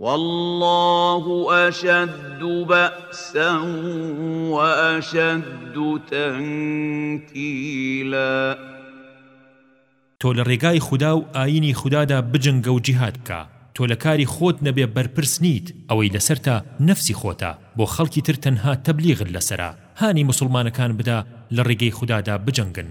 واللە اشد باسا و اشد تنکیلا. تۆ لە ڕێگای خودا و ئایینی خودادا بجنگە و جیهاد بکە تۆ لە کاری خۆت نەبێ بەرپرس نیت ئەوەی لەسەرتە نەفسی خۆتە بۆ خەڵکی تر تەنها تەبلیغت لەسەرە هانی موسڵمانەکان بدە لە ڕێگەی خودادا بجەنگن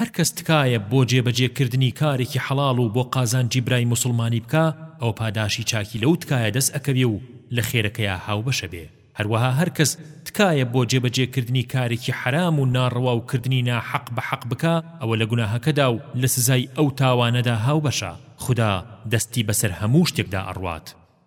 هەرکەس تکایە بۆ جێ بەجێ کردنی کارێکی حەڵاڵ و بۆ قازانجی برای موسڵمانی بکا ئەوە پاداشی چاکی لەو تکایە دەس ئەکەوێ و لە خێرەکەیا هاوبەش ئەبێ هەروەها هەرکەس تکایە بۆ جێ بەجێ کردنی کارێکی حەرام و ناڕەوا و کردنی ناحەق بە حەق بکا ئەوە لە گوناهەکەدا و لە سزای ئەو تاوانەدا هاوبەشە خودا دەستی بەسەر هەموو شتێکدا ئەڕوات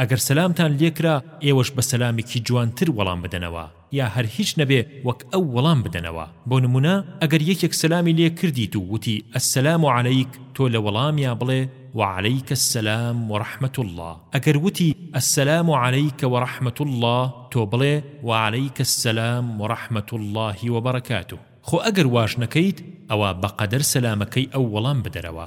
ئەگەر سەلامتان لێکرا ئێوەش بە سەلامێکی جوانتر وەڵام بدەنەوە یا هەر هیچ نەبێ وەک ئەو وەڵام بدەنەوە بۆ نموونە ئەگەر یەکێک سەلامی لێ کردیت و وتی السلام علیک تۆ لە وەڵامیا بڵێ وعلیک السلام ورحمە اللە ئەگەر وتی السلام علیک ورحمە اللە تۆ بڵێ وعلیک السلام ورحمە اللە وبرکاته خۆ ئەگەر واش نەکەیت ئەوا بەقەدەر سەلامەکەی ئەو وەڵام بدەرەوە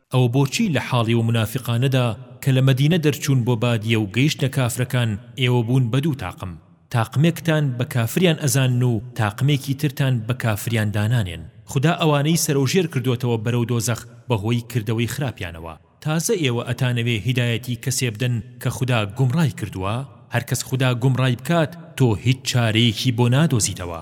ئەوە بۆچی لە حاڵی و منافقانەدا کە لە مەدینە دەرچوون بۆ بادیە و گەیشتنە کافرەکان ئێوە بوون بە دوو تاقم تاقمێکتان بە کافریان ئەزانن و تاقمێکی ترتان بە کافریان دانانێن خودا ئەوانەی سەرەوژێر کردۆتەوە بەرەو دۆزەخ بەهۆی کردەوەی خراپیانەوە تازە ئێوە ئەتانەوێ هیدایەتی کەسێ بدەن کە خودا گومڕای کردووە هەرکەس خودا گومڕای بکات تۆ هیچ چارەیەکی بۆ نادۆزیتەوە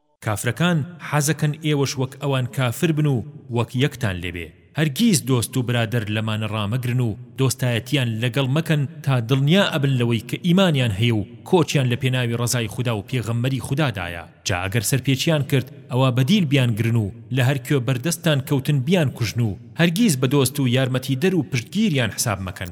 کافرەکان حەزەکەن ئێوەش وەک ئەوان کافر بن و وەک یەکتان لێبێ هەرگیز دۆست و برادەر لەمانە ڕامەگرن و دۆستایەتیان لەگەڵ مەکەن تا دڵنیا ئەبن لەوەی کە ئیمانیان هەیە و کۆچیان لە پێناوی ڕەزای خودا و پێغەمبەری خودا دایە جا ئەگەر سەرپێچیان کرد ئەوا بەدیل بیان گرن و لە هەر کوێ بەردەستتان کەوتن بیان کوژن و هەرگیز بە دۆست و یارمەتیدەر و پشتگیریان حساب مەکەن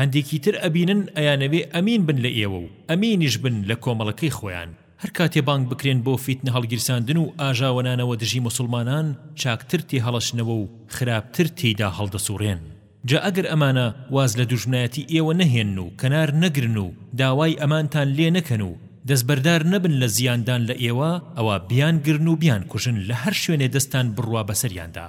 هەندێکی تر ئەبینن ئەیانەوێ ئەمین بن لە ئێوە و ئەمینیش بن لە کۆمەڵەکەی خۆیان هەر کاتێ بانگ بکرێن بۆ فیتنە هەڵگیرساندن و ئاژاوەنانەوە دژی موسڵمانان چاکتر تێهەڵەچنەوە و خراپتر تێیدا هەڵدەسوڕێن جا ئەگەر ئەمانە واز لە دوژمنایەتی ئێوە نەهێن و کەنار نەگرن و داوای ئەمانتان لێ نەکەن و دەستبەردار نەبن لە زیاندان لە ئێوە ئەوا بیانگرن و بیانکوژن لە هەر شوێنێ دەستتان بڕوا بەسەریاندا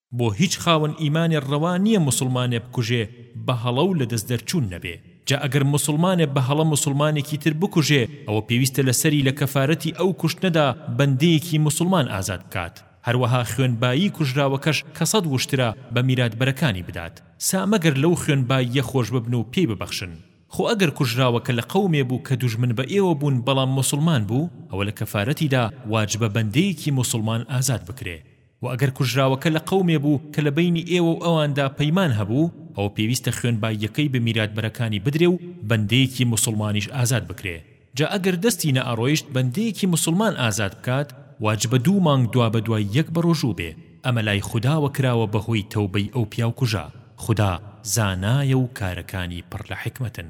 بۆ هیچ خاوەن ئیمانێ ڕەوا نیە موسڵمانێ بکوژێ بە هەڵە و لە دەست دەرچوون نەبێ جا ئەگەر موسڵمانێ بە هەڵە موسڵمانێکی تر بکوژێ ئەوە پێویستە لە سەری لە کەفارەتی ئەو کوشتنەدا بەندەیەکی موسڵمان ئازاد بکات هەروەها خوێنبایی کوژراوەکەش کە سەد وشترە بە میراتبەرەکانی بدات سا مەگەر لەو خوێنباییە خۆش ببن و پێی ببەخشن خۆ ئەگەر کوژراوەکە لە قەومێ بوو کە دوژمن بە ئێوە بوون بەڵام موسڵمان بوو ئەوە لە کەفارەتیدا واجبە بەندەیەکی موسڵمان ئازاد بکرێ وە ئەگەر کوژراوەکە لە قەومێ بوو کە لە بەینی ئێوە و ئەواندا پەیمان هەبوو ئەوە پێویستە خوێن باییەکەی بە میراتبەرەکانی بدرێ و بەندەیەکی موسوڵمانیش ئازاد بکرێ جا ئەگەر دەستی نەئەڕۆیشت بەندەیەکی موسوڵمان ئازاد بکات واجبە دوو مانگ دوابەدوای یەک بەڕۆژوو بێ ئەمە لای خوداوە کراوە بەهۆی تەوبەی ئەو پیاوکوژە خودا زانایە و کارەکانی پڕ لە حیکمەتن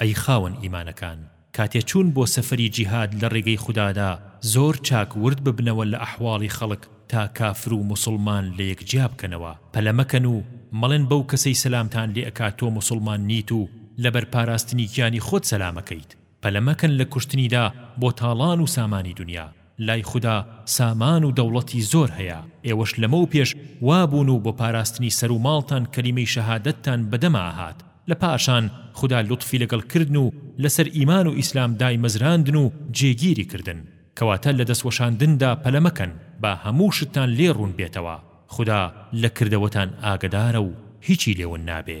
ئەی خاوەن ئیمانەکان! کاتێ چوون بۆ سەفەری جیهاد لە ڕێگەی خودادا زۆر چاک ورد ببنەوە لە ئەحواڵی خەڵک تا کافر و موسڵمان لە یەک جیا بکەنەوە پەلە مەکەن و مەڵێن بەو کەسەی سەلامتان لێ ئەکا تۆ موسڵمان نیت و لەبەر پاراستنی گیانی خۆت سەلامەکەیت پەلە مەکەن لە کوشتنیدا بۆ تاڵان و سامانی دونیا لای خودا سامان و دەوڵەتی زۆر هەیە، ئێوەش لەمەو پێش وا بوون و بۆ پاراستنی سەر و ماڵتان کەلیمەی شەهادەتتان بەدەما هات، لە پاشان خودا لوتفی لەگەڵ کردن و لەسەر ئیمان و ئیسلام دایمەزراندن و جێگیری کردن، کەواتە لە دەست وەشاندندا پەلە مەکەن، با هەموو شتتان لێ ڕوون بێتەوە، خودا لە کردەوەتان ئاگەدارە و هیچی لێون نابێ.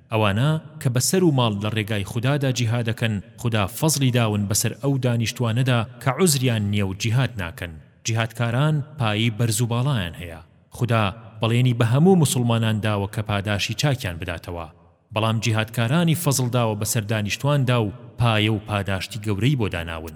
ئەوانە کە بە سەر و ماڵ لە ڕێگای خودادا جیهادەکەن خودا فەزڵی داون بەسەر ئەو دانیشتوانەدا کە عوزریان نیە و جیهاد ناکەن جیهادکاران پایی بەرز و باڵایان هەیە خودا بەڵێنی بە هەموو موسڵمانان داوە کە پاداشی چاکیان بداتەوە بەڵام جیهادکارانی فەزڵ داوە بەسەر دانیشتواندا و پایە و پاداشتی گەورەی بۆ داناون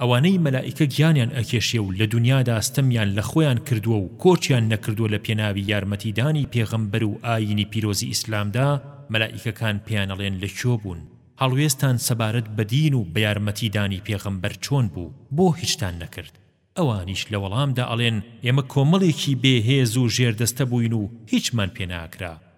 ئەوانەی مەلائیکە گیانیان ئەکێشێ و لە دونیادا ستەمیان لە خۆیان کردووە و کۆچیان نەکردووە لە پێناوی یارمەتی دانی پێغەمبەر و ئایینی پیرۆزی ئیسلامدا مەلائیکەکان پێیان ئەڵێن لە کوێ بوون هەڵوێستان سەبارەت بە دین و بە یارمەتی دانی پێغەمبەر چۆن بوو بۆ هیچتان نەکرد ئەوانیش لە وەڵامدا ئەڵێن ئێمە کۆمەڵێکی بێ هێز و ژێردەستە بووین و هیچمان پێ ناکرا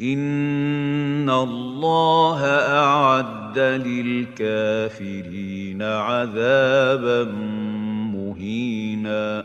ان اللە اعد للکافرین عذابا مهینا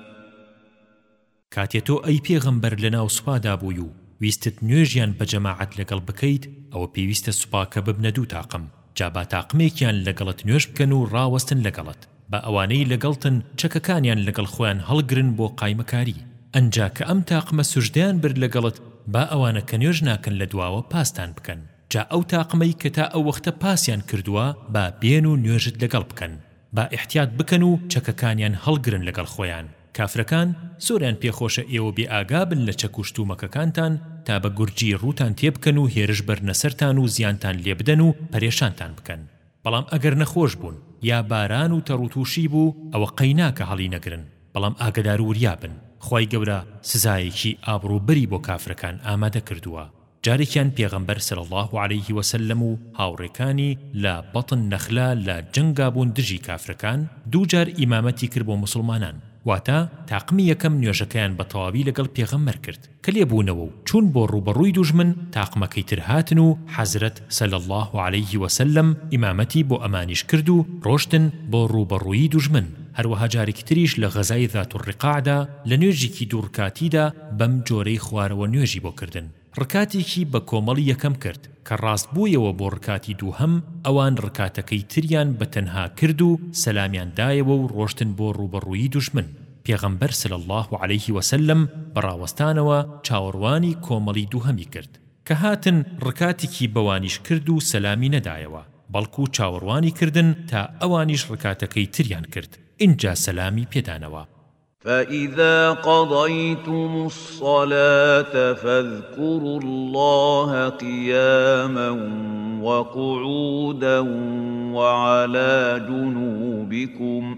کاتێ تۆ ئەی پێغەمبەر لەناو سوپادا بووی و ویستت نوێژیان بە جەماعەت لەگەڵ بکەیت ئەوە پێویستە سوپاکە ببنە دوو تاقم جا با تاقمێکیان لەگەڵت نوێژ بکەن و ڕاوەستن لەگەڵت با ئەوانەی لەگەڵتن چەکەکانیان لەگەڵ خۆیان هەڵگرن بۆ قایمەکاری، ئەنجا کە ئەم تاقمە سوژدەیان برد لەگەڵت با ئەوانە کە نوێژ ناکەن لە دواوە پاستان بکەن، جا ئەو تاقمەی کە تا ئەو وەختە پاسیان کردووە با بێن و نوێژت لەگەڵ بکەن، با ئیحتیات بکەن و چەکەکانیان هەڵگرن لەگەڵ خۆیان، کافرەکان زۆریان پێ خۆشە ئێوە بێ ئاگا بن لە چەک و شتومەکەکانتان تا بە گورجی ڕووتان تێ بکەن و هێرش بەرنە سەرتان و زیانتان لێ بدەن و پەرێشانتان بکەن. بەڵام ئەگەر نەخۆش بوون یا باران و تەڕوتوشی بوو ئەوە قەیناکە هەڵی نەگرن بەڵام ئاگەدارو وریا بن خوای گەورە سزایەکی ئابڕو بەری بۆ کافرەکان ئامادە کردووە جارێکیان پێغەمبەر صلی اللە علیه وسلم و هاوڕێکانی لە بطن نخلە لە جەنگا بوون دژی کافرەکان دوو جار ئیمامەتی کرد بۆ موسڵمانان واتە تاقمی یەکەم نوێژەکەیان بە تەواوی لەگەڵ پێغەمبەر کرد کە لێبوونەوە و چوون بۆ ڕووبەڕووی دوژمن تاقمەکەی تر هاتن و حەزرەت، صلی اللە علیه وسلم، ئیمامەتی بۆ ئەمانیش کرد و ڕۆشتن بۆ ڕووبەڕووی دوژمن، هەروەها جارێکی تریش لە غەزای ذات الرقاعدا لە نوێژێکی دوو ڕکاتیدا بەم جۆرەی خوارەوە نوێژی بۆ کردن. ڕکاتێکی بە کۆمەڵی یەکەم کرد، کە ڕاست بوویەوە بۆ ڕکاتی دووهەم ئەوان ڕکاتەکەی تریان بە تەنها کرد و سەلامیان دایەوە و ڕۆشتن بۆ ڕووبەڕووی دوژمن، پێغەمبەر صلی اللە علیه وسلم بە ڕاوەستانەوە چاوەڕوانی کۆمەڵی دووهەمی کرد کە هاتن ڕکاتێکی بەوانیش کرد و سەلامی نەدایەوە بەڵکو چاوەڕوانی کردن تا ئەوانیش ڕکاتەکەی تریان کرد ئینجا سەلامی پێدانەوە فإذا قضيتم الصلاة فاذكروا الله قياما وقعودا وعلى جنوبكم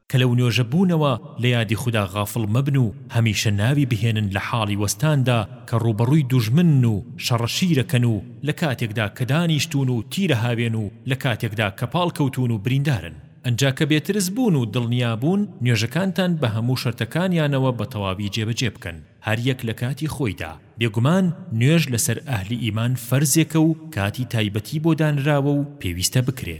کە لەو نوێژە بوونەوە لە یادی خودا غافڵ مەبن و هەمیشە ناوی بهێنن لە حاڵی وەستاندا کە ڕووبەڕووی دوژمنن و شەڕە شیرەکەن و لە کاتێکدا کە دانیشتوون و تیرە هاوێن و لە کاتێکدا کە پاڵ کەوتوون و بریندارن. ئەنجا کە بێترس بوون و دڵنیا بوون نوێژەکانتان بە هەموو شەرتەکانیانەوە بە تەواوی جێبەجێ بکەن هەر یەک لە کاتی خۆیدا، بێگومان نوێژ لەسەر ئەهلی ئیمان فەرزێکە و کاتی تایبەتی بۆ دانراوە و پێویستە بکرێ.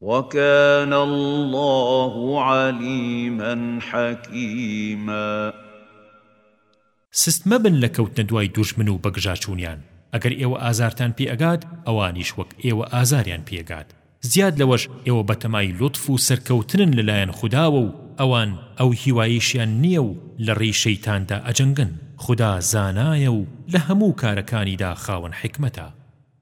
وکان اللە علیما حکیما. سست مەبن لە کەوتنە دوای دوژمن و بەگژاچوونیان، ئەگەر ئێوە ئازارتان پێ ئەگات ئەوانیش وەک ئێوە ئازاریان پێ گات، زیاد لەوەش ئێوە بەتەمای لوتف و سەرکەوتنن لەلایەن خوداوە و ئەوان ئەو هیوایەیشیان نییە و لە ڕێی شەیتاندا ئەجەنگن، خودا زانایە و لە هەموو کارەکانیدا خاوەن حیکمەتە.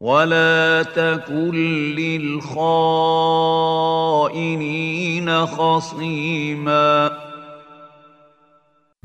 ولا تكن للخائنين خصيما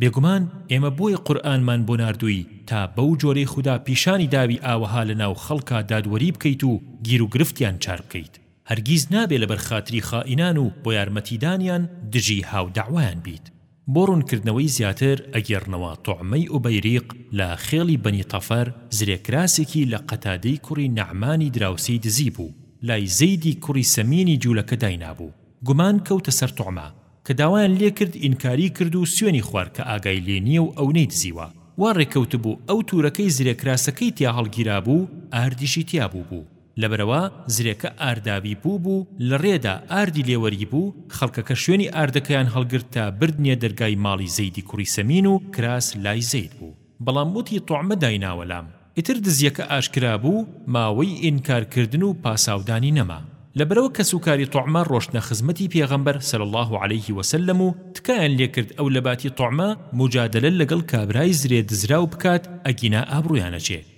بێگومان ئێمە بۆیە قورئانمان بۆ ناردووی تا بەو جۆرەی خودا پیشانی داوی ئاوەها لەناو خەڵکا دادوەری بکەیت و گیروگرفتیان چار بکەیت هەرگیز نابێ لەبەر خاتری خائینان و بۆ یارمەتیدانیان دژی هاودەعوایان بیت بۆ ڕوونکردنەوەی زیاتر ئەگێڕنەوە طعمەی ئوبەیریق لە خێڵی بەنی طەفەر زرێکراسێکی لە قەتادەی کوڕی نەعمانی دراوسێی دزیبوو لای زەیدی کوڕی سەمینی جوولەکە داینابوو گومان کەوتە سەر طعمە کە داوایان لێکرد ئینکاری کرد و سوێنی خوار کە ئاگای لێ نییە و ئەونەی دزیوە وا ڕێککەوتبوو ئەو تورەکەی زرێکراسەکەی تیا هەڵگیرابوو ئاردیشی تیا بووبوو لەبەرئەوە زرێکە ئارداوی بوو بوو لە رێدا ئاردی لێ وەری بوو خەڵکەکە شوێنی ئاردەکەیان هەڵگرت تا بردنیە دەرگای ماڵی زەیدی کوڕی سەمین و کراس لای زەید بوو بەڵام وتی طعمە دایناوە لام ئیتر دزیەکە ئاشکرا بوو ماوەی ئینکار کردن و پاساودانی نەما لەبەرئەوە کەس و کاری طعمە رۆشتنە خزمەتی پێغەمبەر صلی اللە علیه وسلم و تکایان لێ کرد ئەو لەباتی طعمە موجادەلە لەگەڵ کابرای زرێ دزراو بکات ئەگینا ئابڕویانەچێ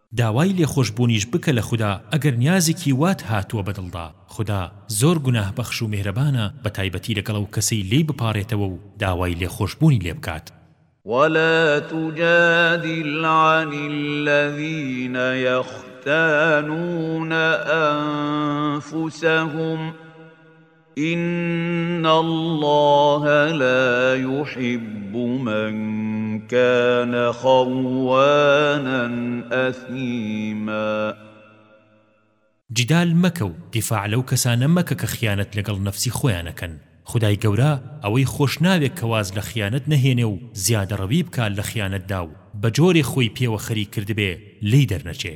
داوای لێخۆشبوونیش بکە لە خودا ئەگەر نیازێکی وات هاتووە بە دڵدا، خودا زۆر گوناه بەخش و میهرەبانە بە تایبەتی لەگەڵ ئەو کەسەی لێی بپاڕێتەوە و داوای لێخۆشبوونی لێ بکات. ولا تجادل عن الذین یختانون انفسهم ان اللە لا یحب من کان خوانا اثیما جیدال مەکە و دیفاع لەو کەسانە مەکە کە خیانەت لەگەڵ نەفسی خۆیان ئەکەن خودای گەورە ئەوەی خۆش ناوێ کە واز لە خیانەت نەهێنێ و زیادەڕەوی بکا لە خیانەتدا و بەجۆرێ خۆی پێوە خەریک کردبێ لێی دەرنەچێ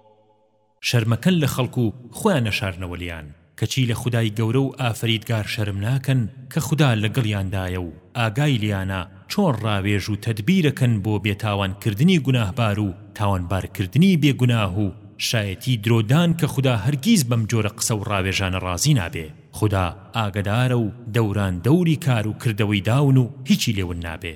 شەرمەکەن لە خەڵک و خۆیان نەشارنەوە لێیان، کەچی لە خودای گەورە و ئافەریدگار شەرم ناکەن کە خودا لەگەڵیاندایە و ئاگای لێیانە چۆن ڕاوێژ و تەدبیرەکەن بۆ بێتاوانکردنی گوناهبار و تاوانبارکردنی بێ گوناه و شایەتی درۆ دان کە خودا هەرگیز بەم جۆرە قسە و ڕاوێژانە ڕازی نابێ خودا ئاگەدارە و دەوران دەوری کار و کردەوەی داون و هیچی لێ ون نابێ.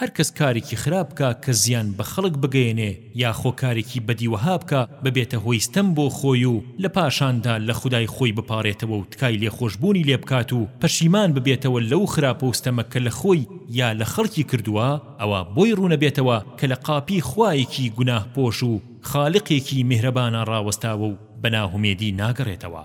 هەر کەس کارێکی خراپ بکا کە زیان بە خەڵک بگەیەنێ یاخۆ کارێکی بەدی وەها بکا ببێتە هۆی ستەم بۆ خۆی و لە پاشاندا لە خودای خۆی بپاڕێتەوە و تکای لێخۆشبوونی لێ بکات و پەشیمان ببێتەوە لەو خراپە و ستەمە کە لە خۆی یا لە خەڵکی کردووە ئەوا بۆی ڕوون ئەبێتەوە کە لە قاپی خوایەکی گوناهپۆش و خالقێکی میهرەبانا ڕاوەستاوە و بە ناهومێدی ناگەڕێتەوە.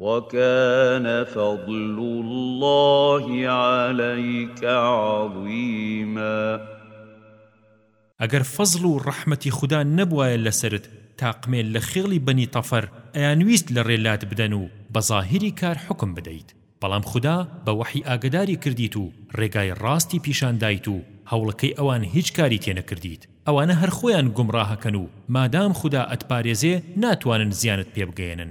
وکان فضل اللە علیک عظیما. ئەگەر فەزڵ و ڕەحمەتی خودا نەبوایە لەسەرت تاقمێ لە خێڵی بەنی تەفەر ئەیانویست لە ڕێ لات بدەن و بە زاهیری کار حوکم بدەیت بەڵام خودا بە وەحی ئاگەداری کردیت و ڕێگای ڕاستی پیشان دایت و هەوڵەکەی ئەوان هیچ کاری تێ نەکردیت ئەوانە هەر خۆیان گومڕاهەکەن و مادام خودا ئەتپارێزێ ناتوانن زیانت پێ بگەیەنن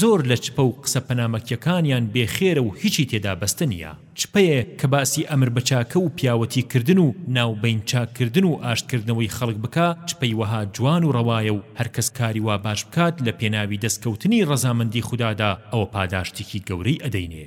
زۆر لە چپە و قسە پەنامەکیەکانیان بێ خێرە و هیچی تێدا بەستە نیە چپەیە کە باسی ئەمر بە چاکە و پیاوەتی کردن و ناو بەین چاک کردن و ئاشت کردنەوەی خەڵک بکا چپەی وەها جوان و ڕەوایە و هەر کەس کاری وا باش بکات لە پێناوی دەست کەوتنی ڕەزامەندی خودادا ئەوە پاداشتیکی گەورەی ئەدەینێ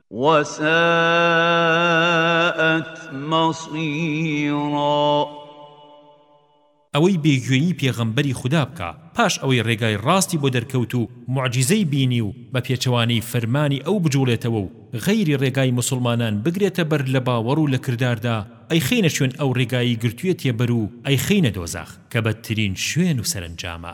وساءت مصیرا. ئەوەی بێ گوێیی پێغەمبەری خودا بکا پاش ئەوەی ڕێگای ڕاستی بۆ دەرکەوت و موعجیزەی بینی و بە پێچەوانەی فەرمانی ئەو بجوڵێتەوە و غەیری ڕێگای موسڵمانان بگرێتە بەر لە باوەڕ و لە کرداردا ئەیخەینە شوێن ئەو ڕێگایەی گرتویەتیە بەر و ئەیخەینە دۆزەخ کە بەدترین شوێن و سەرەنجامە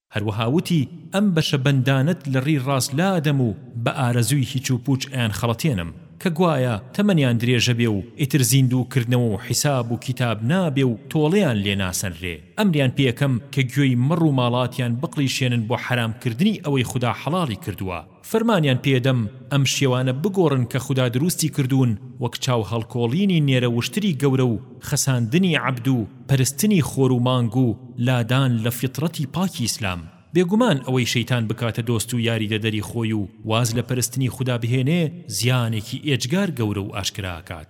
هەروەها وتی، ئەم بەشە بەندانەت لە ڕی ڕاست لادەم و بە ئارەزووی هیچ و پووچ ئەیانخەڵەتێنم، کە گوایە تەمەنیان درێژە بێ و ئیتر زیندوو کردنەوە و حیساب و کیتاب نابێ و تۆڵەیان لێ ناسەنرێ، ئەمریان پێ ئەکەم کە گوێی مەڕ و ماڵاتیان بقڵیشێنن بۆ حەرام کردنی ئەوەی خودا حەڵاڵی کردووە. فەرمانیان پێدەم ئەم شێوانە بگۆڕن کە خودا دروستی کردوون وەک چاو هەڵکۆڵینی نێرە وشتری گەورە و خەساندنی عەبد و پەرستنی خۆر و مانگ و لادان لە فیتڕەتی پاکی ئیسلام بێگومان ئەوەی شەیتان بکاتە دۆست و یاریدەدەری خۆی و واز لە پەرستنی خودا بهێنێ زیانێکی ئێجگار گەورە و ئاشکرا ئەکات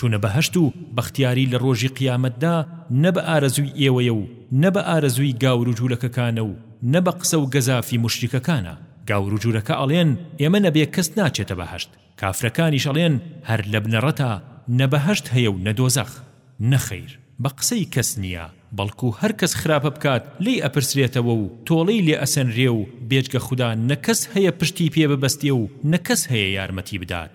چوونە بەهەشت و بەختیاری لە ڕۆژی قیامەتدا نە بە ئارەزووی ئێوەیە و نە بە ئارەزووی گاور و جوولەکەکانە و نە بە قسە و گەزافی موشریکەکانە، گاور و جوولەکە ئەڵێن ئێمە نەبێ کەس ناچێتە بەهەشت، کافرەکانیش ئەڵێن هەر لە بنەڕەتا نە بەهەشت هەیە و نە دۆزەخ، نەخەیر بە قسەی کەس نییە، بەڵکو هەر کەس خراپە بکات لێی ئەپرسرێتەوە و تۆڵەی لێ ئەسەنرێ و بێجگە خودا نە کەس هەیە پشتی پێ ببەستێ و نە کەس هەیە یارمەتی بدات.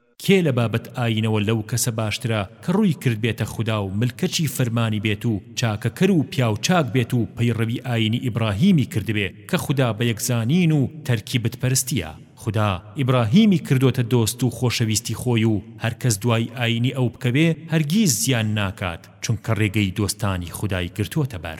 کێ لە بابەت ئایینەوە لەو کەسە باشترە کە ڕووی کردبێتە خودا و ملکەچی فەرمانی بێت و چاکەکەر و پیاو چاک بێت و پەیڕەوی ئایینی ئیبڕاهیمی کردبێ کە خودا بە یەکزانین و تەرکی بتپەرستییە خودا ئیبڕاهیمی کردۆتە دۆست و خۆشەویستی خۆی و هەر کەس دوای ئایینی ئەو بکەوێ هەرگیز زیان ناکات چونکە ڕێگەی دۆستانی خودای گرتۆتە بەر.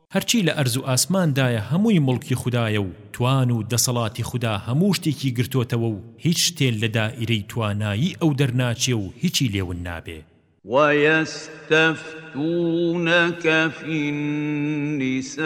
هەرچی لە ئەرز و ئاسمان دایە هەمووی موڵکی خودایە و توان و دەسەڵاتی خودا هەموو شتێکی گرتۆتەوە و هیچ شتێ لە دائیرەی توانایی ئەو دەرناچێ و هیچی لێ ون نابێ. وَیَستَفْتُونَکَ فِی النِّسَاء،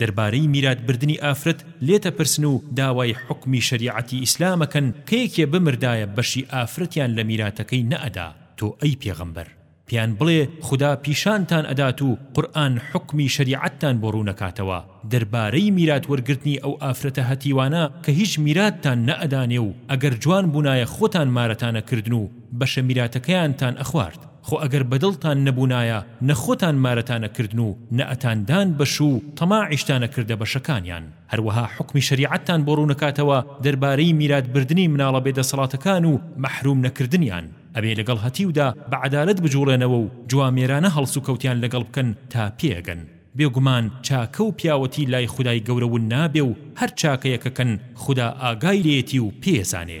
دەربارەی میرات بردنی ئافرەت لێتەپرسن و داوای حوکمی شەریعەتی ئیسلامەکەن کە یەکێ بمردایە بەشی ئافرەتیان لە میراتەکەی نەئەدا تۆ ئەی پێغەمبەر پێیان بڵێ خودا پیشانتان ئەدات و قورئان حوکمی شەریعەتتان بۆ ڕوونەکاتەوە دەربارەی میرات وەرگرتنی ئەو ئافرەتە هەتیوانە کە هیچ میراتتان نەئەدانێ و ئەگەر جوان بوونایە خۆتان مارەتانەکردن و بەشە میراتەکەیانتان ئەخوارد خۆ ئەگەر بەدڵتان نەبوونایە نە خۆتان مارەتان ئەکردن و نە ئەتاندان بە شوو و تەماعیشتان ئەکردە بەشەکانیان، هەروەها حوکمی شەریعەتتان بۆ ڕوونەکاتەوە دەربارەی میرات بردنی مناڵە بێ دەسەڵاتەکان و مەحروم نەکردنیان، ئەبێ لەگەڵ هەتیودا بە عەدالەت بجوڵێنەوە و جوامێرانە هەڵسوکەوتیان لەگەڵ بکەن تا پێگەن، بێگومان چاکە و پیاوەتی لای خودای گەورە ون نابێ و هەر چاکەیەکەکەن خودا ئاگای لێیەتی و پێیەزانێ.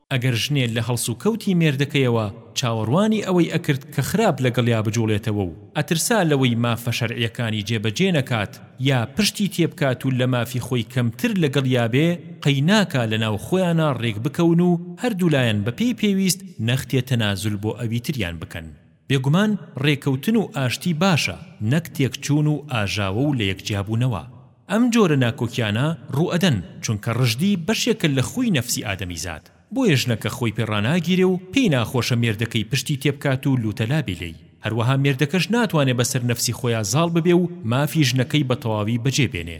ئەگەر ژنێ لە هەڵسوکەوتی مێردەکەیەوە چاوەڕوانی ئەوەی ئەکرد کە خراپ لەگەڵیا بجوڵێتەوە و ئەترسا لەوەی مافە شەرعیەکانی جێبەجێ نەکات یا پشتی تێبکات و لە مافی خۆی کەمتر لەگەڵیا بێ قەیناکا لەناو خۆیانا ڕێکبکەون و هەردوولایەن بەپێی پێویست نەختێ تەنازول بۆ ئەویتریان بکەن بێگومان رێکەوتن و ئاشتی باشە نەک تێکچوون و ئاژاوە و لەیەکجیابوونەوە، ئەم جۆرە ناکۆکیانە رووئەدەن چونکە رژدی بەشێکە لە خووی نەفسی ئادەمیزاد بۆیە ژنەکە خۆی پێ راناگیرێ و پێی ناخۆشە مێردەکەی پشتی تێبکات و لوتەلا بێ لێی هەروەها مێردەکەش ناتوانێ بەسەر نەفسی خۆیا زاڵ ببێ و مافی ژنەکەی بەتەواوی بەجێ بێنێ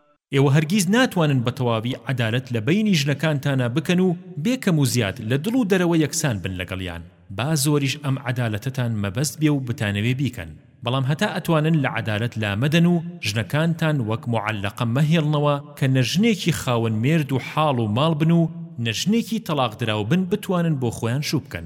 ئێوە هەرگیز ناتوانن بە تەواوی عەدالەت لە بەینی ژنەکانتانا بکەن و بێ کەم و زیاد لە دڵ و دەرەوە یەکسان بن لەگەڵیان با زۆریش ئەم عەدالەتەتان مەبەست بێ و بتانەوێ بیکەن بەڵام هەتا ئەتوانن لە عەدالەت لا مەدەن و ژنەکانتان وەک موعەلەقە مەهێڵنەوە کە نە ژنێکی خاوەن مێرد و حاڵ و ماڵ بن و نە ژنێکی تەڵاق دراو بن بتوانن بۆ خۆیان شوو بکەن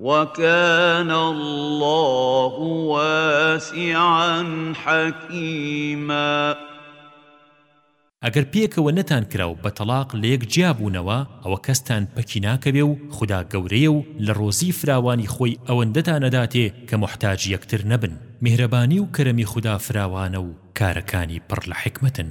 وکان اللە واسعا حکیما. ئەگەر پێکەوە نەتانکراو بە تەڵاق لەیەک جیابوونەوە ئەوە کەستان پەکی ناکەوێ و خودا گەورەیە و لە ڕۆزی فراوانی خۆی ئەوەندەتان ئەداتێ کە موحتاج یەکتر نەبن میهرەبانی و کەرەمی خودا فراوانە و کارەکانی پڕ لە حیکمەتن.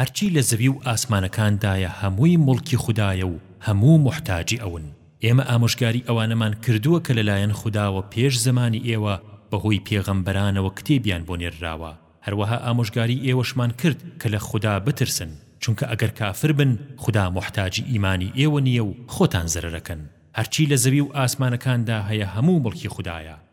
هەرچی لە زەوی و ئاسمانەکاندایە هەمووی موڵکی خودایە و هەموو موحتاجی ئەون. ئێمە ئامۆژگاری ئەوانەمان کردووە کە لەلایەن خوداوە پێش زەمانی ئێوە بەهۆی پێغەمبەرانەوە کتێبیان بۆ نێرراوە، هەروەها ئامۆژگاری ئێوەشمان کرد کە لە خودا بترسن، چونکە ئەگەر کافر بن خودا موحتاجی ئیمانی ئێوە نییە و خۆتان زەرەرەکەن. هەرچی لە زەوی و ئاسمانەکاندا هەیە هەموو موڵکی خودایە.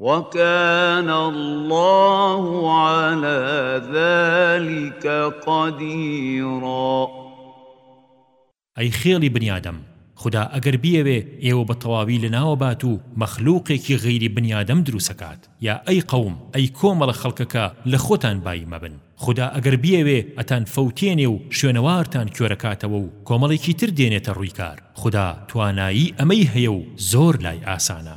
وکان اللە علی ذلک قدیرا. ئەی خێڵی بنی ئادەم، خودا ئەگەر بیەوێ ئێوە بە تەواوی لەناوە بات و مەخلوقێکی غەیری بنی ئادەم دروست کات، یا ئەی قەوم، ئەی کۆمەڵە خەڵکەکە لە خۆتان بایی مەبن، خودا ئەگەر بیەوێ ئەتان فەوتێنێ و شوێنەوارتان کوێرە کاتەوە و کۆمەڵێکی تر دێنێتە ڕووی کار، خودا توانایی ئەمەی هەیە و زۆر لای ئاسانە.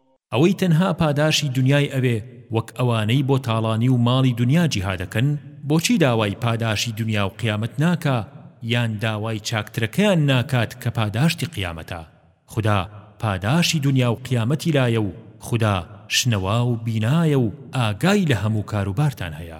ئەوەی تەنها پاداشی دونیای ئەوێ وەک ئەوانەی بۆ تاڵانی و ماڵی دونیا جیهادەکەن بۆچی داوای پاداشی دونیا و قیامەت ناکا یان داوای چاکترەکەیان ناکات کە پاداشتی قیامەتە خودا پاداشی دونیا و قیامەتی لایە و خودا شنەوا و بینایە و ئاگای لە هەموو کاروبارتان هەیە.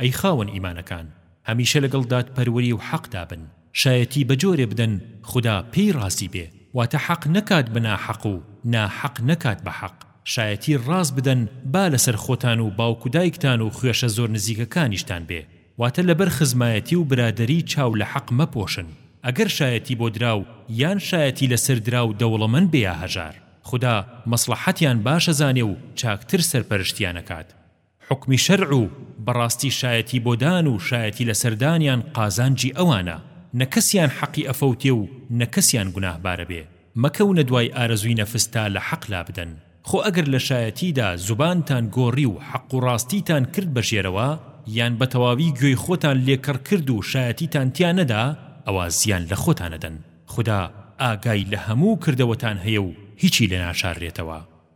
ئەی خاوەن ئیمانەکان هەمیشە لەگەڵ دادپەروەری و حەقدا بن، شایەتی بە جۆرێ بدەن خودا پێی ڕازی بێ، واتە حەق نەکات بە ناحەق و ناحەق نەکات بە حەق، شایەتی ڕاز بدەن با لەسەر خۆتان و باوک و دایکتان و خوێشە زۆر نزیکەکانیشتان بێ، واتە لەبەر خزمایەتی و برادەری چاو لە حەق مەپۆشن، ئەگەر شایەتی بۆ دراو یان شایەتی لەسەر دراو دەوڵەمەند بێ یا هەژار، خودا مەسڵەحەتیان باش ئەزانێ و چاکتر سەرپەرشتیان ئەکات. حوکمی شەرع و بەڕاستی شایەتی بۆ دان و شایەتی لەسەر دانیان قازانجی ئەوانە نە کەسیان حەقی ئەفەوتێ و نە کەسیان گوناهبارە بێ مەکەونە دوای ئارەزوی نەفس تا لە حەق لابدەن خۆ ئەگەر لە شایەتیدا زوبانتان گۆڕی و حەق و ڕاستیتان کرد بە ژێرەوە یان بە تەواوی گوێی خۆتان لێ کەڕ کرد و شایەتیتان تیا نەدا ئەوا زیان لە خۆتان ئەدەن خودا ئاگای لە هەموو کردەوەتان هەیە و هیچی لێ ناشاررێتەوە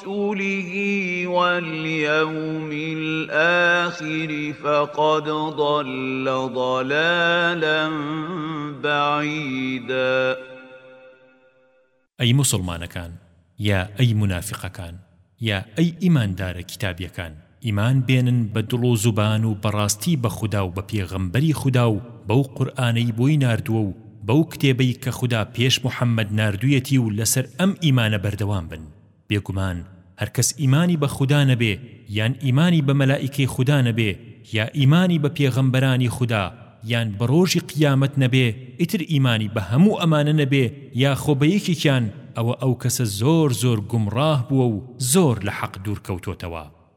رسله واليوم الآخر فقد ضل ضلالا بعیدا ئەی موسڵمانەکان یا ئەی مونافقەکان یا ئەی ئیماندارە کیتابیەکان ئیمان بێنن بە دڵ و زوبان و بەڕاستی بە خودا و بە پێغەمبەری خودا و بەو قورئانەی بۆی ناردووە و بەو کتێبەی کە خودا پێش محمد ناردویەتی و لەسەر ئەم ئیمانە بەردەوام بن بێگومان هەرکەس ئیمانی بە خودا نەبێ یان ئیمانی بە مەلائیکەی خودا نەبێ یا ئیمانی بە پێغەمبەرانی خودا یان بە ڕۆژی قیامەت نەبێ ئیتر ئیمانی بە هەموو ئەمانە نەبێ یا خۆ بە یەکێکیان ئەوە ئەو کەسە زۆر زۆر گومڕاه بووە و زۆر لە حەق دوور کەوتۆتەوە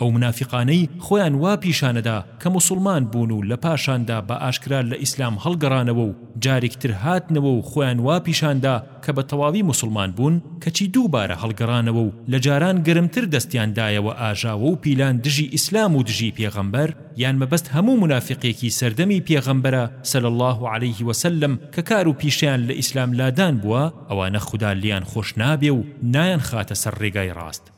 ئەو منافیقانەی خۆیان وا پیشانەدا کە موسڵمان بوون و لە پاشاندا بە ئاشکرا لە ئیسلام هەڵگەڕانەوە و جاریک تر هاتنەوە و خۆیان وا پیشاندا کە بە تەواوی موسڵمان بوون کەچی دووبارە هەڵگەڕانەوە و لە جاران گەرمتر دەستیان دایەوە ئاژاوە و پیلان دژی ئیسلام و دژی پێغەمبەر یان مەبەست هەموو منافیقێکی سەردەمی پێغەمبەرە صلی اللە علیه وسلم کە کار و پیشەیان لە ئیسلام لادان بووە ئەوانە خودا لێیان خۆش نابێ و نایانخاتە سەر ڕێگای ڕاست.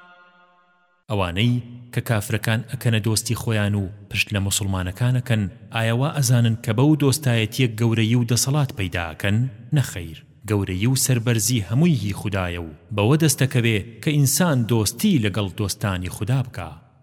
ئەوانەی کە کافرەکان ئەکەنە دۆستی خۆیان و پشت لە موسڵمانەکان ئەکەن ئایا وا ئەزانن کە بەو دۆستایەتیە گەورەیی و دەسەڵات پەیدا ئەکەن نەخەیر گەورەیی و سەربەرزی هەمووی هی خودایە و بەوە دەستەکەوێ کە ئینسان دۆستی لەگەڵ دۆستانی خودا بکا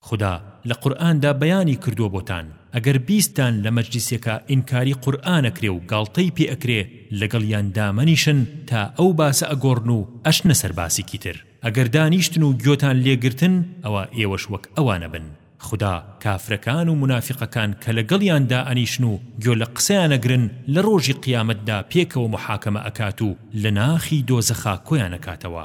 خودا لە قورئاندا بەیانی کردووە بۆتان ئەگەر بیستتان لە مەجلیسێکا ئینکاری قورئان ئەکرێ و گاڵتەی پێ ئەکرێ لەگەڵیان دامەنیشن تا ئەو باسە ئەگۆڕن و ئەچنە سەر باسیکی تر ئەگەر دانیشتن و گوێتان لێ گرتن ئەوا ئێوەش وەک ئەوان ئەبن خودا کافرەکان و مونافیقەکان کە لەگەڵیان دائەنیشن و گوێ لە قسەیان ئەگرن لە ڕۆژی قیامەتدا پێکەوە موحاکەمە ئەکات و لە ناخی دۆزەخا کۆیان ئەکاتەوە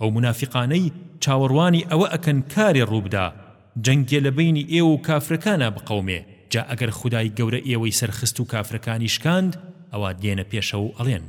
ئەو مونافیقانەی چاوەڕوانی ئەوە ئەکەن کارێ ڕووبدا جەنگێ لە بەینی ئێوە و کافرەکانا بقەومێ، جا ئەگەر خودای گەورە ئێوەی سەرخست و کافرەکانی شکاند ئەوا دێنە پێشەوە و ئەڵێن،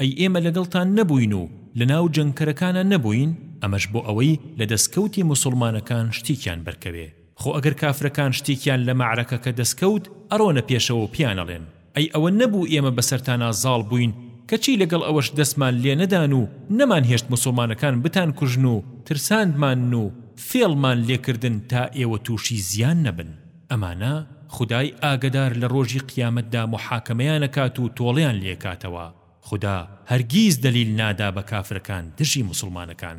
ئەی ئێمە لەگەڵتان نەبووین و لە ناو جەنگکەرەکانا نەبووین، ئەمەش بۆ ئەوەی لە دەسکەوتی موسوڵمانەکان شتیکیان بەرکەوێ، خۆ ئەگەر کافرەکان شتیکیان لە مەعرەکەکە دەسکەوت ئەڕۆنە پێشەوە و پێیان ئەڵێن، ئەی ئەوە نەبوو ئێمە بەسەرتانا زاڵ بووین کەچی لەگەڵ ئەوەش دەستمان لێ نەدان و نەمان هێشت موسڵمانەکان بتان کوژن و ترساندمانن و فێڵمان لێ کردن تا ئێوە تووشی زیان نەبن ئەمانە خودای ئاگەدار لە ڕۆژی قیامەتدا موحاکەمەیان ئەکات و تۆڵەیان لێ ئەکاتەوە خودا هەرگیز دەلیل نادا بە کافرەکان دژی موسڵمانەکان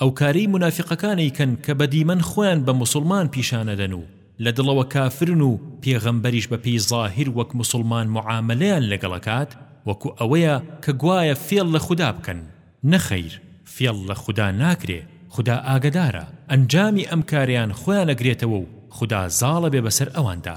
ئەو کارەی مونافیقەکانەی کەن کە بە دیمەن خۆیان بە موسڵمان پیشان ئەدەن و لە دڵەوە کافرن و پێغەمبەریش بە پێی زاهیر وەک موسڵمان موعامەلەیان لەگەڵ ئەکات وەکو ئەوەیە کە گوایە فێڵ لە خودا بکەن نەخەیر فێڵ لە خودا ناکرێ خودا ئاگەدارە ئەنجامی ئەم کارەیان خۆیان ئەگرێتەوە و خودا زاڵە بێ بەسەر ئەواندا.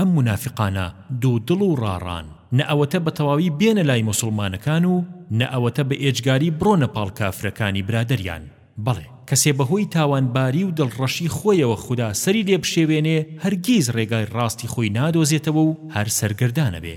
ئەم مونافقانە دوو دڵ و ڕاڕان نە ئەوەتە بەتەواوی بێنە لای موسڵمانەکان و نە ئەوەتە بە ئێجگاری بڕۆنە پاڵ کافرەکانی برادەریان بەڵێ کەسێ بەهۆی تاوانباری و دڵڕەشی خۆیەوە خودا سەری لێ بشێوێنێ هەرگیز ڕێگای ڕاستی خۆی نادۆزێتەوە و هەر سەرگەردانەبێ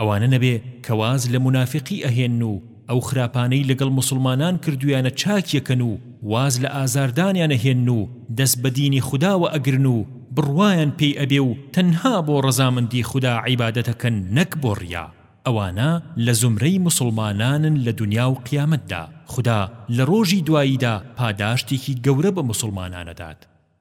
ئەوانە نەبێ کە واز لە مونافیقی ئەهێنن و ئەو خراپانەی لەگەڵ موسڵمانان کردویانە چاکی ئەکەن و واز لە ئازاردانیان ئەهێنن و دەست بە دینی خوداوە ئەگرن و بڕوایان پێی ئەبێ و تەنها بۆ ڕەزامەندی خودا عیبادەت ئەکەن نەک بۆ ڕیا ئەوانە لە زومرەی موسڵمانانن لە دونیا و قیامەتدا خودا لە ڕۆژی دواییدا پاداشتێکی گەورە بە موسڵمانان ئەدات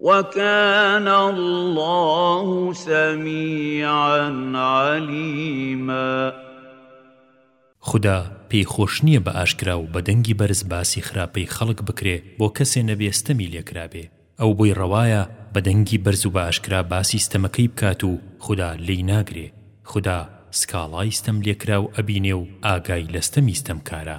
وکان اللە سمیعا علیما خودا پێی خۆش نیە بە ئاشکرا و بە دەنگی بەرز باسی خراپەی خەڵک بکرێ بۆ کەسێ نەبێ ستەمی لێ کرابێ ئەو بۆی ڕەوایە بە دەنگی بەرز و بە ئاشکرا باسی ستەمەکەی بکات و خودا لێی ناگرێ خودا سکاڵای ستەم لێکراو ئەبینێ و ئاگای لە ستەمی ستەمکارە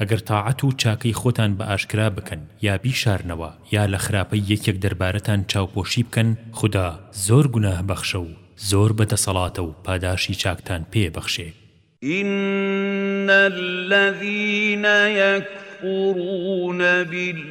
ئەگەر تاعەت و چاکەی خۆتان بە ئاشکرا بکەن یا بیشارنەوە یا لە خراپەی یەکێک دەربارەتان چاوپۆشی بکەن خودا زۆر گوناه بەخشە و زۆر بە دەسەڵاتە و پاداشی چاکتان پێ بەخشێ. ان الذین یکفرون باللە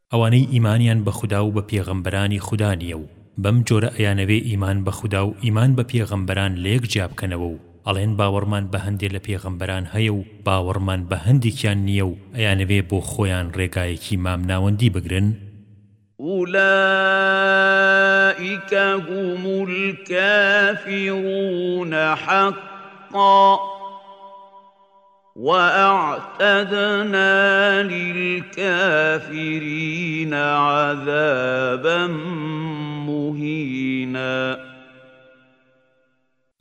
ئەوانەی ئیمانیان بە خودا و بە پێغەمبەرانی خودا نییە و بەم جۆرە ئەیانەوێ ئیمان بە خودا و ئیمان بە پێغەمبەران لە یەک جیا بکەنەوە و ئەڵێن باوەڕمان بە هەندێ لە پێغەمبەران هەیە و باوەڕمان بە هەندێکیان نییە و ئەیانەوێ بۆ خۆیان ڕێگایەکی مامناوەندی بگرن، ئولائیک هم الکافرون حقا. وَأَعْتَدْنَا لِلْکَافِرِینَ عَذَابًا مُهِینًا.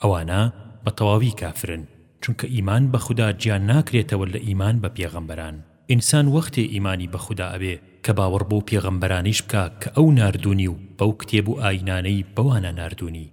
ئەوانە بە تەواوی کافرن چونکە ئیمان بە خودا جیا ناکرێتەوە لە ئیمان بە پێغەمبەران ئینسان وەختێ ئیمانی بە خودا ئەبێ کە باوەڕ بەو پێغەمبەرانەیش بکا کە ئەو ناردوونی و بەو کتێب و ئاینانەی بەوانە ناردوونی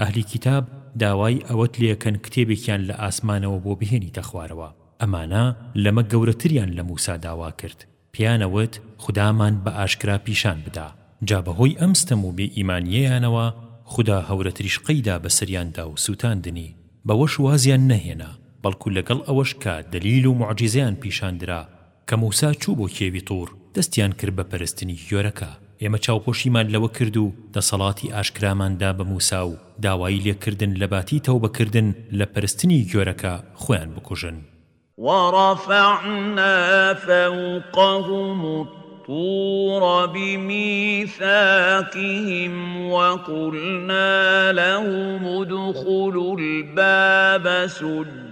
ئەهلی کیتاب داوای ئەوەت لێکەن کتێبێکیان لە ئاسمانەوە بۆ بهێنیتە خوارەوە، ئەمانە لەمە گەورەتریان لە موسا داوا کرد، پێیانەوت خودامان بە ئاشکرا پیشان بدە، جا بەهۆی ئەم ستەم و بێ ئیمانییەیانەوە خودا هەورەتریشقەی دا بەسەریاندا و سووتاندنی، بەوەش وازیان نەهێنا، بەڵکو لەگەڵ ئەوەش کە دەلیل و موعجیزەیان پیشان درا، کە موسا چوو بۆ کێوی طور دەستیان کرد بە پەرستنی گیۆرەکە ئێمە چاوپۆشیمان لەوە کرد و دەسەڵاتی ئاشکرامان دا بە موسا و داوایی لێ کردن لە باتی تەوبە کردن لە پەرستنی گیۆرەکە خۆیان بکوژن. ورفعنا فوقهم الطور بميثاقهم وقلنا لهم ادخلوا الباب سجدا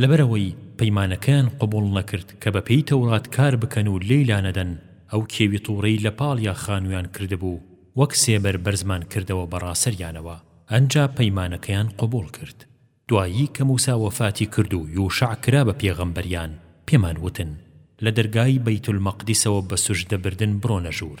لەبەرئەوەی پەیمانەکەیان قبوڵ نەکرد کە بەپێی تەورات کار بکەن و لێی لانەدەن، ئەو کێوی طورەی لەپاڵیا خانویان کردبوو، وەک سێبەر بەرزمان کردەوە بەڕاسەریانەوە، ئەنجا پەیمانەکەیان قبوڵ کرد. دوایی کە موسا وەفاتی کرد و یوشع کرا بە پێغەمبەریان، پێمان وتن، لە دەرگای بەیتولمەقدیسەوە بە سوژدە بردن بڕۆنە ژوور،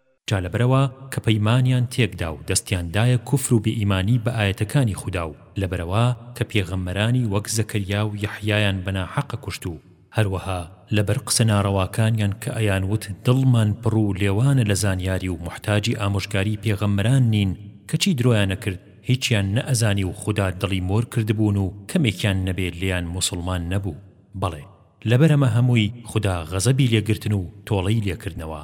جا لەبەرئەوە کە پەیمانیان تێکدا و دەستیان دایە کوفر و بێ ئیمانی بە ئایەتەکانی خودا و لەبەرئەوە کە پێغەمبەرانی وەک زەکەریا و یەحیایان بە ناحەق کوشت و هەروەها لەبەر قسە ناڕەواکانیان کە ئەیان وت دڵمان پڕ و لێوانە لە زانیاری و موحتاجی ئامۆژگاری پێغەمبەران نین کەچی درۆیان ئەکرد هیچیان نەئەزانی و خودا دڵی مۆر کردبوون و کەمێکیان نەبێ لێیان موسڵمان نەبوو بەڵێ لەبەر ئەمە هەمووی خودا غەزەبی لێ گرتن و تۆڵەی لێ کردنەوە.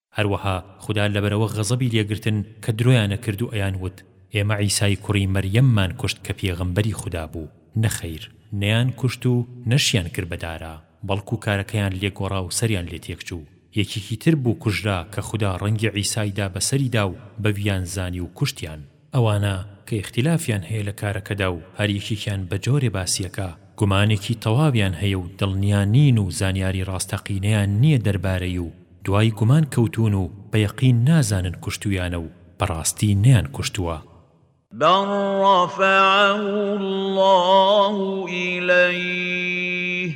هەروەها خودا لەبەرئەوە غەزەبی لێ گرتن کە درۆیان ئەکرد و ئەیان وت، ئێمە عیسای کوڕی مەریەممان کوشت کە پێغەمبەری خودا بوو، نەخەیر، نەیان کوشت و نەشیان کرد بە دارا، بەڵکو کارەکەیان لێ گۆڕا و سەریان لێ تێکچوو، یەکێکی تر بوو کوژرا کە خودا ڕەنگی عیسای دا بەسەریدا و بەویان زانی و کوشتیان. ئەوانە کە ئیختیلافیان هەیە لە کارەکەدا و هەر یەکێکیان بە جۆرێ باسی ئەکا، گومانێکی تەواویان هەیە و دڵنیا نین و زانیاری ڕاستەقینەیان نییە دەربارەی و دوای گومان کەوتوون و بە یەقین نازانن کوشتوویانە و بە ڕاستی نەیانکوشتووە. بل رفعه اللە الیه.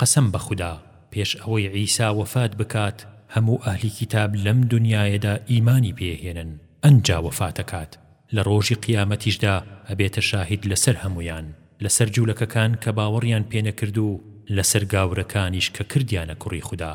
قەسەم بە خودا پێش ئەوەی عیسا وەفات بکات هەموو ئەهلی کیتاب لەم دونیایەدا ئیمانی پێ ئەهێنن ئەنجا وەفات ئەکات لە ڕۆژی قیامەتیشدا ئەبێتە شاهید لەسەر هەموویان لەسەر جولەکەکان کە باوەڕیان پێ نەکردو لەسەر گاورەکانیش کە کردیانە کوڕی خودا.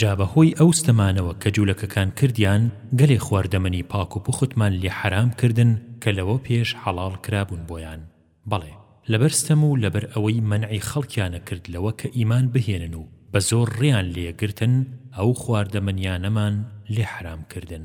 جا بە هۆی ئەو ستەمانەوە کە جولەکەکان کردیان گەلێ خواردەمەنی پاک و پوختمان لێ حەرام کردن کە لەوە پێش حەڵاڵ کرابوون بۆیان، بەڵێ لەبەر ستەم و لەبەر ئەوەی مەنعی خەڵکیان ئەکرد لەوە کە ئیمان بهێنن و بە زۆر ڕێیان لێ گرتن ئەو خواردەمەنیانەمان لێ حەرام کردن.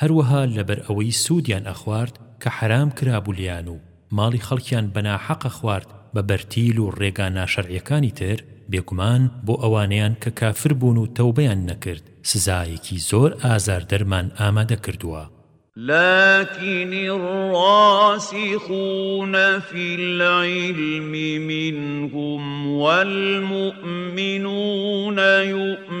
هەروەها لەبەر ئەوەی سودیان ئەخوارد کە حەرام کرابوو لێیان و ماڵی خەڵکیان بەناحەق ئەخوارد بە بەرتیل و ڕێگا ناشەرعیەکانی تر، بێگومان بۆ ئەوانەیان کە کافر بوون و تەوبەیان نەکرد سزایەکی زۆر ئازاردەرمان ئامادە کردووە. لکن الراسخون فی العلم منهم والمومنون یومنون.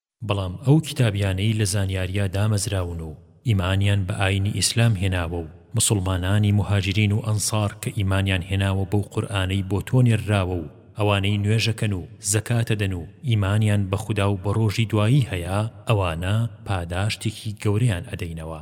بەڵام ئەو کیتابیانەی لە زانیاریا دامەزراون و ئیمانیان بە ئاینی ئیسلام هێناوە و موسڵمانانی موهاجرین و ئەنسار کە ئیمانیان هێناوە بەو قورئانەی بۆ تۆ نێرراوە و ئەوانەی نوێژەکەن و زەکاتەدەن و ئیمانیان بە خودا و بە ڕۆژی دوایی هەیە ئەوانە پاداشتێکی گەورەیان ئەدەینەوە.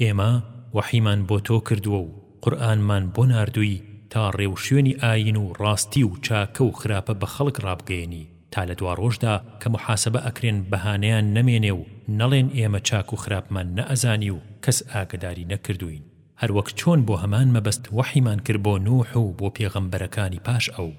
ئێمە وەحیمان بۆ تۆ کردووە و قورئانمان بۆ ناردووی تا ڕێوشوێنی ئایین و ڕاستی و چاکە و خراپە بە خەڵک ڕابگەیەنی تا لە دواڕۆژدا کە موحاسەبە ئەکرێن بەهانەیان نەمێنێ و نەڵێن ئێمە چاک و خراپمان نەئەزانی و کەس ئاگەداری نەکردووین هەروەک چۆن بۆ هەمان مەبەست وەحیمان کرد بۆ نوح و بۆ پێغەمبەرەکانی پاش ئەو.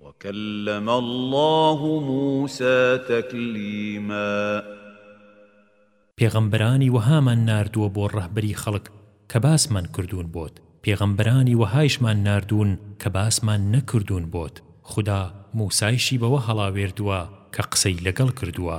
وکلم اللە موسی تکلیما. پێغەمبەرانی وەهامان ناردووە بۆ ڕەهبەری خەڵک کە باسمان کردوون بۆت، پێغەمبەرانی وەهایشمان ناردوون کە باسمان نەکردوون بۆت، خودا موسایشی بەوە هەڵاوێردووە کە قسەی لەگەڵ کردووە.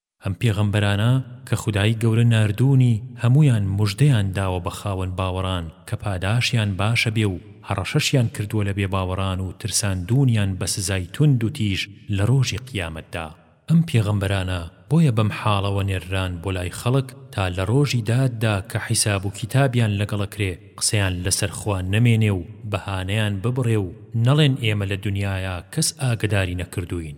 ئەم پێغەمبەرانە کە خودای گەورە ناردوونی هەموویان مژدەیان داوە بە خاوەن باوەڕان کە پاداشیان باشە بێ و هەڕەشەشیان کردووە لە بێ باوەڕان و ترساندوونیان بە سزای توند و تیژ لە ڕۆژی قیامەتدا ئەم پێغەمبەرانە بۆیە بەم حاڵەوە نێرران بۆ لای خەڵک تا لە ڕۆژی داددا کە حیساب و کیتابیان لەگەڵ ئەکرێ قسەیان لەسەر خوا نەمێنێ و بەهانەیان ببڕێ و نەڵێن ئێمە لە دونیایا کەس ئاگەداری نەکردووین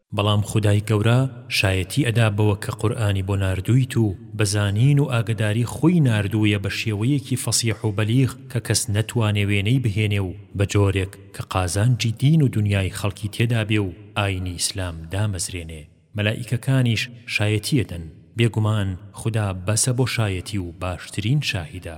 بەڵام خودای گەورە شایەتی ئەدا بەوە کە قورئانی بۆ ناردوویت و بە زانین و ئاگەداری خۆی ناردوویە بە شێوەیەکی فەسیح و بەلیغ کە کەس نەتوانێ وێنەی بهێنێ و بە جۆرێک کە قازانجی دین و دونیای خەڵکی تێدا بێ و ئایینی ئیسلام دامەزرێنێ مەلائیکەکانیش شایەتی ئەدەن بێگومان خودا بەسە بۆ شایەتی و باشترین شاهیدە.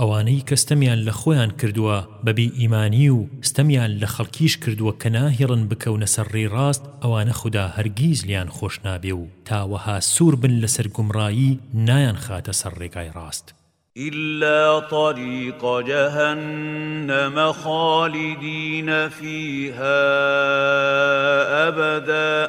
ئەوانەی کە ستەمیان لە خۆیان کردووە بە بێ ئیمانی و ستەمیان لە خەڵکیش کردووە کە ناهیڵن بکەونە سەر ڕێی ڕاست ئەوانە خودا هەرگیز لێیان خۆش نابێ و تا وەها سوور بن لە سەر گومڕایی نایان خاتە سەر ڕێگای ڕاست. إلا طریق جهنم خالدین فیها أبدا.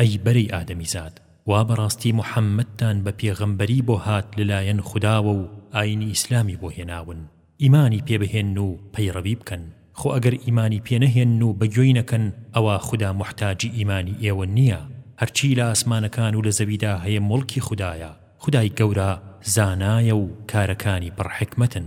ئەی بەرەی ئادەمیزاد وا بەڕاستی محمدتان بە پێغەمبەری بۆ هات لەلایەن خوداوە و ئاینی ئیسلامی بۆ هێناون ئیمانی پێ بهێنن و پەیڕەوی بکەن خۆ ئەگەر ئیمانی پێ نەهێنن و بە گوێی نەکەن ئەوا خودا موحتاجی ئیمانی ئێوە نیە هەرچی لە ئاسمانەکان و لە زەویدا هەیە موڵکی خودایە خودای گەورە زانایە و کارەکانی پڕ حیکمەتن.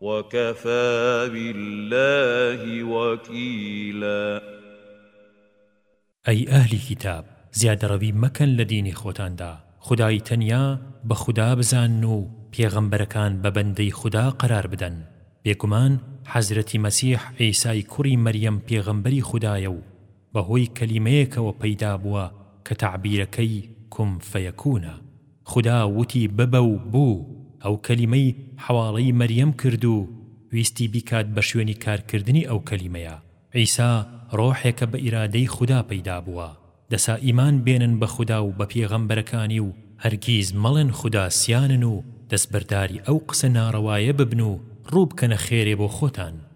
وکفی باللە وکیلا. ئەی ئەهلی کیتاب زیادەڕەوی مەکەن لە دینی خۆتاندا خودای تەنیا بە خودا بزانن و پێغەمبەرەکان بە بەندەی خودا قەرار بدەن بێگومان حەزرەتی مەسیح عیسای کوڕی مەریەم پێغەمبەری خودایە و بەهۆی کەلیمەیەکەوە پەیدا بووە کە تەعبیرەکەی کم فیکونە خودا وتی ببە و بوو ئەو کەلیمەی حەواڵەی مەریەم کرد و ویستی بیکات بە شوێنی کارکردنی ئەو کەلیمەیە عیسا ڕۆحێکە بە ئیرادەی خودا پەیدا بووە دەسا ئیمان بێنن بە خودا و بە پێغەمبەرەکانی و هەرگیز مەڵێن خودا سیانن و دەستبەرداری ئەو قسە ناڕەوایە ببن و ڕووبکەنە خێرێ بۆ خۆتان.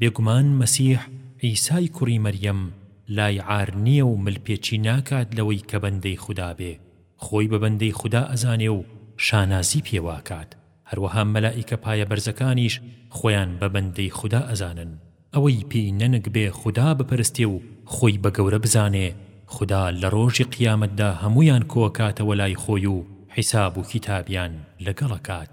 بێگومان مەسیح عیسای کوڕی مەریەم لای عار نییە و مل پێچی ناکات لەوەی کە بەندەی خودا بێ، خۆی بە بەندەی خودا ئەزانێ و شانازی پێواکات، هەروەها مەلائیکە پایەبەرزەکانیش خۆیان بە بەندەی خودا ئەزانن، ئەوەی پێی نەنک بێ خودا بپەرستێ و خۆی بە گەورە بزانێ، خودا لە ڕۆژی قیامەتدا هەموویان کۆئەکاتەوە لای خۆی و حیساب و کیتابیان لەگەڵ ئەکات.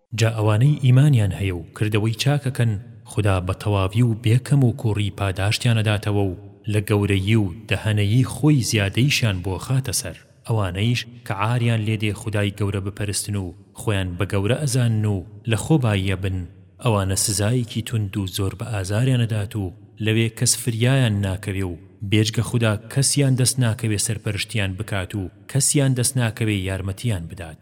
جا ئەوانەی ئیمانیان هەیە و کردەوەی چاکەکەن خودا بە تەواوی و بێ کەم و کووڕی پاداشتیان ئەداتەوە و لە گەورەیی و دەهەنەیی خۆی زیادەیشیان بۆ ئەخاتە سەر ئەوانەیش کە عاریان لێ دێ خودای گەورە بپەرستن و خۆیان بە گەورە ئەزانن و لە خۆ بایی ئەبن ئەوانە سزایەکی توند و زۆر بە ئازاریان ئەدات و لەوێ کەس فریایان ناکەوێ و بێجگە خودا کەسیان دەست ناکەوێ سەرپەرشتیان بکات و کەسیان دەست ناکەوێ یارمەتیان بدات.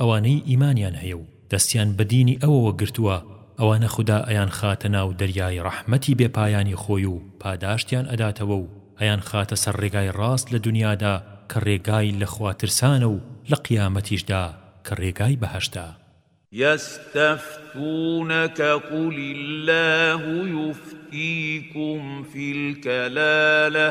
ئەوانەی ئیمانیان هەیە و دەستیان بە دینی ئەوەوە گرتووە ئەوانە خودا ئەیانخاتە ناو دەریای ڕەحمەتی بێ پایانی خۆی و پاداشتیان ئەداتەوە و ئەیانخاتە سەر ڕێگای ڕاست لە دونیادا کە ڕێگای لە خوا ترسانە و لە قیامەتیشدا کە ڕێگای بەهەشتە. یەستەفتوونەک قل اللە یفتیکم فی الکلالە.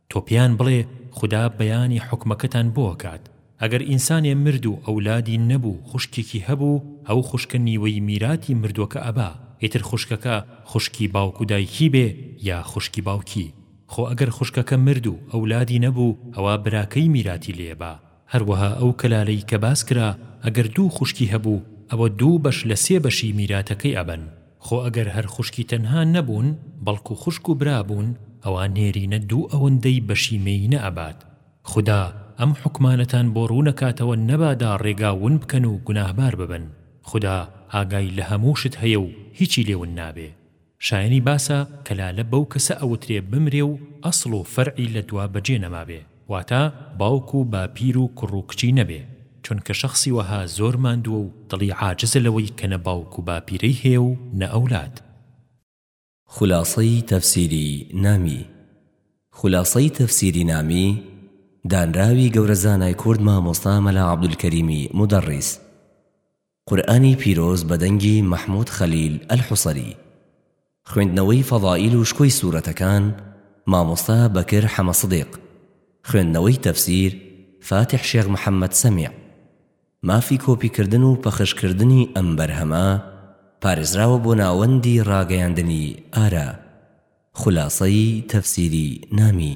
تۆ پێیان بڵێ خودا بەیانی حوکمەکەتان بۆ ئەکات ئەگەر ئینسانێ مرد و ئەولادی نەبوو خوشکێکی هەبوو ئەو خوشکە نیوەی میراتی مردوەکە ئەبا ئیتر خوشکەکە خوشکی باوک و دایکی بێ یا خوشکی باوکی خۆ ئەگەر خوشکەکە مرد و ئەولادی نەبوو ئەوا براکەی میراتی لێ ئەبا هەروەها ئەو کەلالەی کە باس کرا ئەگەر دوو خوشکی هەبوو ئەوە دوو بەش لە سێ بەشی میراتەکەی ئەبەن خۆ ئەگەر هەر خوشکی تەنها نەبوون بەڵکو خوشک و برا بوون ئەوا نێرینە دوو ئەوەندەی بەشی مێینە ئەبات خودا ئەم حوکمانەتان بۆ ڕوون ئەکاتەوە نەبادا ڕێگا ون بکەن و گوناهبار ببن خودا ئاگای لە هەموو شت هەیە و هیچی لێ ون نابێ. شایەنی باسە کە لالە بەو کەسە ئەوترێ بمرێ و ئەسڵ و فەرعی لە دوا بەجێ نەمابێ واتە باوک و باپیر و کوڕ و کچی نەبێ چونکە شەخسی وەها زۆر ماندووە و دڵی عاجزە لەوەی کە نە باوک و باپیرەی هەیە و نە ئەولاد. خولاسەی تەفسیری نامی خولاسەی تەفسیری نامی دانراوی گەورە زانای کورد مامۆستا مەلا عەبدولکەریمی مودەڕیس. قورئانی پیرۆز بە دەنگی مەحمود خەلیل ئەلحوسری خوێندنەوەی فەضائیل و شکۆی سورەتەکان مامۆستا بەکر حەمە سدیق خوێندنەوەی تەفسیر فاتیح شێخ محەمەد سەمیع مافی کۆپی کردن و پەخش کردنی ئەم بەرهەمە پارێزراوە بۆ ناوەندی ڕاگەیاندنی ئارا خولاسەی تەفسیری نامی.